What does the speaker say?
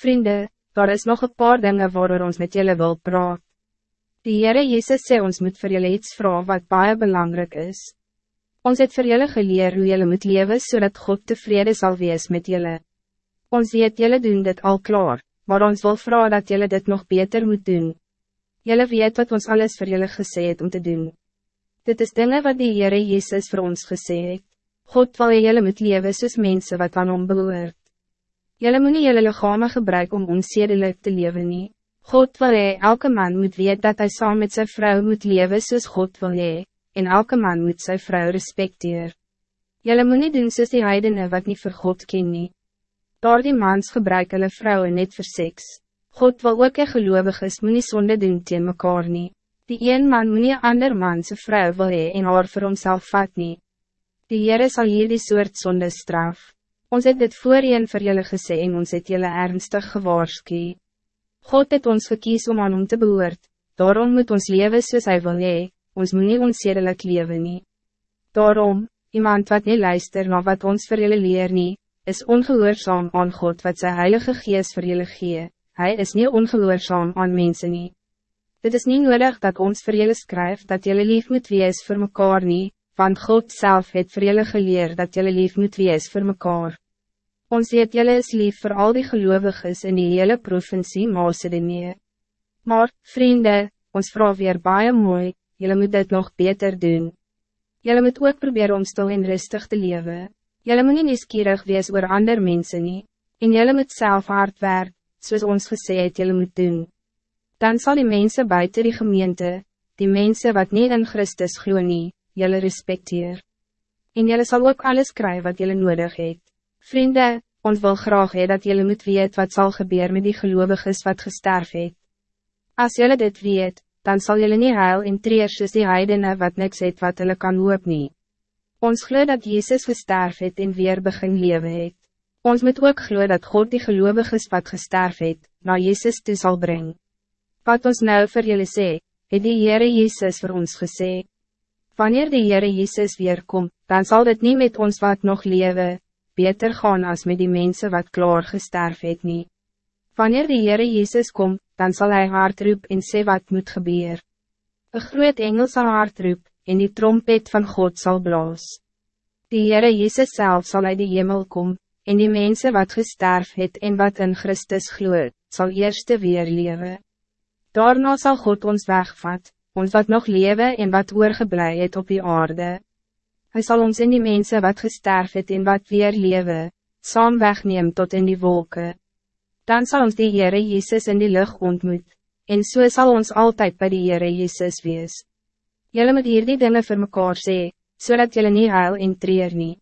Vrienden, daar is nog een paar dingen waar ons met jullie wil praat. Die Heere Jezus sê ons moet vir julle iets vragen wat baie belangrijk is. Ons het vir julle geleer hoe julle moet leven zodat God tevreden zal wees met julle. Ons weet julle doen dit al klaar, maar ons wil vragen dat julle dit nog beter moet doen. Julle weet wat ons alles voor julle gesê het om te doen. Dit is dingen wat die Heere Jezus voor ons gesê het. God wil julle moet leven soos mense wat aan hom behoort. Jelle moet nie jylle lichame gebruik om onzedelijk te leven nie. God wil hy, elke man moet weet dat hij saam met zijn vrouw moet leven soos God wil hy, en elke man moet zijn vrouw respecteer. Jelle moet nie doen soos die heidene wat niet voor God ken nie. Daar die mans gebruik hulle vrouwen net voor seks. God wil ook een gelovig is moet nie sonde doen teen mekaar nie. Die een man moet nie ander man sy vrou wil hy en haar vir homself vat nie. Die Heere sal hier die soort sonde straf. Ons het dit voorheen vir julle gesê en ons het julle ernstig gewaarskie. God het ons gekies om aan hom te behoort, daarom moet ons leven soos hy wil hee, ons moet nie onsedelik leven nie. Daarom, iemand wat niet luister na wat ons vir julle leer nie, is ongehoorzaam aan God wat sy heilige geest vir julle gee, hy is niet ongehoorzaam aan mensen nie. Dit is niet nodig dat ons vir julle skryf dat julle lief moet wees vir mekaar nie, want God zelf het vir julle geleer dat julle lief moet wees vir mekaar. Ons weet julle is lief voor al die gelovigen in die hele provincie Macedonië. Maar, vrienden, ons vraag weer baie mooi, julle moet dit nog beter doen. Julle moet ook proberen om stil en rustig te leven. Julle moet nie nieuwsgierig wees oor ander mensen nie, en julle moet self hard werk, soos ons gesê het julle moet doen. Dan zal die mensen buiten die gemeente, die mensen wat niet in Christus glo nie, jelle respecteer. En jelle zal ook alles krijgen wat jelle nodig heeft. Vrienden, ons wil graag hee dat jelle moet weet wat zal gebeuren met die gelovigen wat gesterf het. Als jelle dit weet, dan zal jelle niet huil in treers soos die heidene wat niks het wat jelle kan hoop nie. Ons geloof dat Jezus gesterf het en weer begin leven het. Ons moet ook geloof dat God die gelovigen wat gesterf het, na Jezus toe zal brengen. Wat ons nou voor jullie sê, het die Heere Jezus voor ons gezegd. Wanneer de Heere Jezus weerkom, dan zal het niet met ons wat nog leven, beter gaan als met die mensen wat klaar gesterf het nie. Wanneer de Heere Jezus kom, dan zal hij hard roep en sê wat moet gebeuren. Een groot engel zal hard roep, en die trompet van God zal blaas. Die Heere Jezus zelf zal uit de hemel kom, en die mensen wat gesterf het en wat in Christus gloeit, zal eerste weer leven. Daarna zal God ons wegvat, ons wat nog leven en wat oorgeblij het op die aarde. Hij zal ons in die mensen wat gesterf het en wat weer leven, saam wegneem tot in die wolken. Dan zal ons die Heere Jezus in die lucht ontmoet, en so zal ons altijd bij die Heere Jezus wees. Jullie moet hier die dinge vir mekaar sê, so jullie niet huil en treer nie.